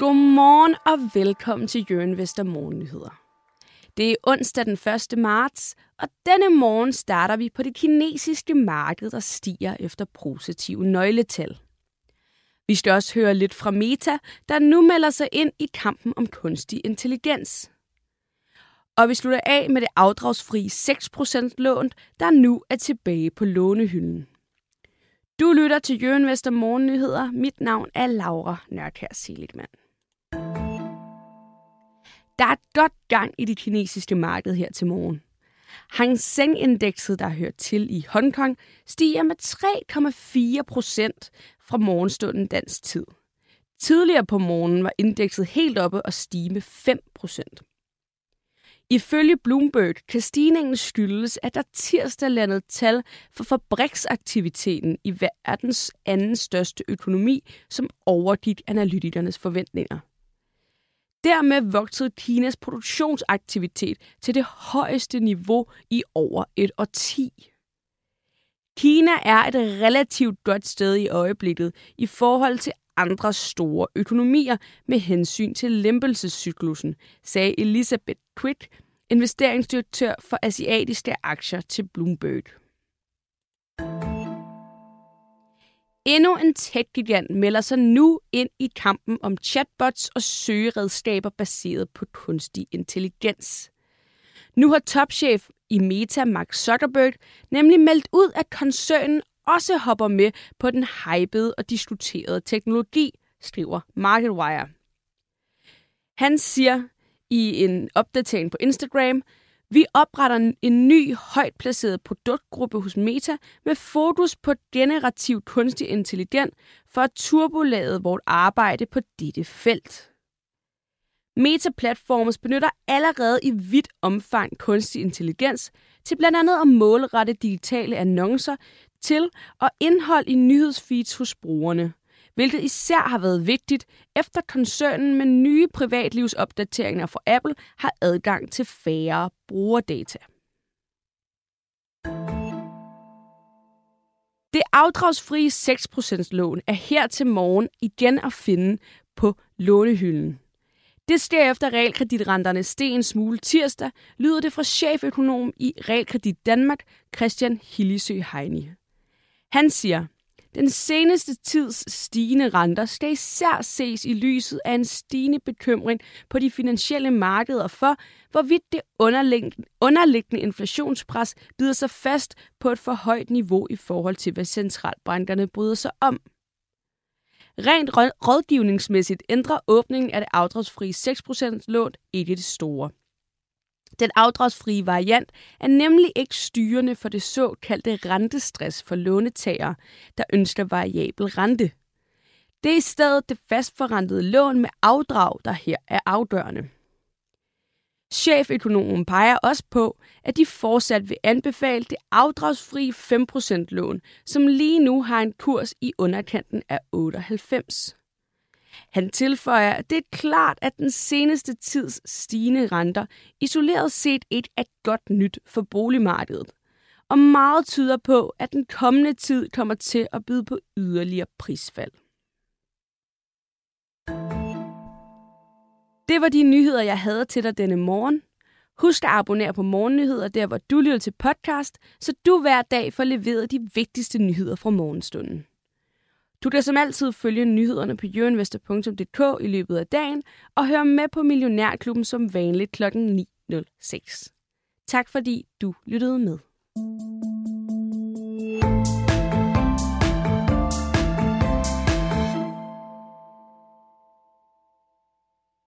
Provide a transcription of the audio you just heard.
Godmorgen og velkommen til Jørgen Vester Morgennyheder. Det er onsdag den 1. marts, og denne morgen starter vi på det kinesiske marked, der stiger efter positive nøgletal. Vi skal også høre lidt fra Meta, der nu melder sig ind i kampen om kunstig intelligens. Og vi slutter af med det afdragsfri 6% lån, der nu er tilbage på lånehylden. Du lytter til Jørgen Vester Morgennyheder. Mit navn er Laura Nørkær Seligman. Der er godt gang i det kinesiske marked her til morgen. Hang Seng-indekset, der hører til i Hongkong, stiger med 3,4 procent fra morgenstunden dansk tid. Tidligere på morgenen var indekset helt oppe og stige med 5 procent. Ifølge Bloomberg kan stigningen skyldes, at der tirsdag landede tal for fabriksaktiviteten i verdens anden største økonomi, som overgik analytikernes forventninger. Dermed voksede Kinas produktionsaktivitet til det højeste niveau i over et årti. Kina er et relativt godt sted i øjeblikket i forhold til andre store økonomier med hensyn til lempelsescyklusen, sagde Elisabeth Quick, investeringsdirektør for asiatiske aktier til Bloomberg. Endnu en tech-gigant melder sig nu ind i kampen om chatbots og søgeredskaber baseret på kunstig intelligens. Nu har topchef i Meta, Mark Zuckerberg, nemlig meldt ud, at koncernen også hopper med på den hypede og diskuterede teknologi, skriver MarketWire. Han siger i en opdatering på Instagram, vi opretter en ny højt placeret produktgruppe hos Meta med fokus på generativ kunstig intelligens for at turbolade vores arbejde på dette felt. Meta Platforms benytter allerede i vidt omfang kunstig intelligens til blandt andet at målrette digitale annoncer til og indhold i nyhedsfeeds hos brugerne, hvilket især har været vigtigt, efter koncernen med nye privatlivsopdateringer fra Apple har adgang til færre brugerdata. Det afdragsfrie 6% lån er her til morgen igen at finde på lånehylden. Det sker efter realkreditrenterne steg en smule tirsdag, lyder det fra cheføkonom i Realkredit Danmark, Christian Hillisø Heini. Han siger, den seneste tids stigende renter skal især ses i lyset af en stigende bekymring på de finansielle markeder for, hvorvidt det underliggende, inflationspres bider sig fast på et for højt niveau i forhold til, hvad centralbankerne bryder sig om. Rent rådgivningsmæssigt ændrer åbningen af det afdragsfrie 6% lån ikke det store. Den afdragsfrie variant er nemlig ikke styrende for det såkaldte rentestress for lånetagere, der ønsker variabel rente. Det er i stedet det fastforrentede lån med afdrag, der her er afgørende. Cheføkonomen peger også på, at de fortsat vil anbefale det afdragsfri 5% lån, som lige nu har en kurs i underkanten af 98. Han tilføjer, at det er klart, at den seneste tids stigende renter isoleret set ikke er godt nyt for boligmarkedet. Og meget tyder på, at den kommende tid kommer til at byde på yderligere prisfald. Det var de nyheder, jeg havde til dig denne morgen. Husk at abonnere på Morgennyheder, der hvor du lytter til podcast, så du hver dag får leveret de vigtigste nyheder fra morgenstunden. Du kan som altid følge nyhederne på jørinvestor.dk i løbet af dagen og høre med på Millionærklubben som vanligt kl. 9.06. Tak fordi du lyttede med.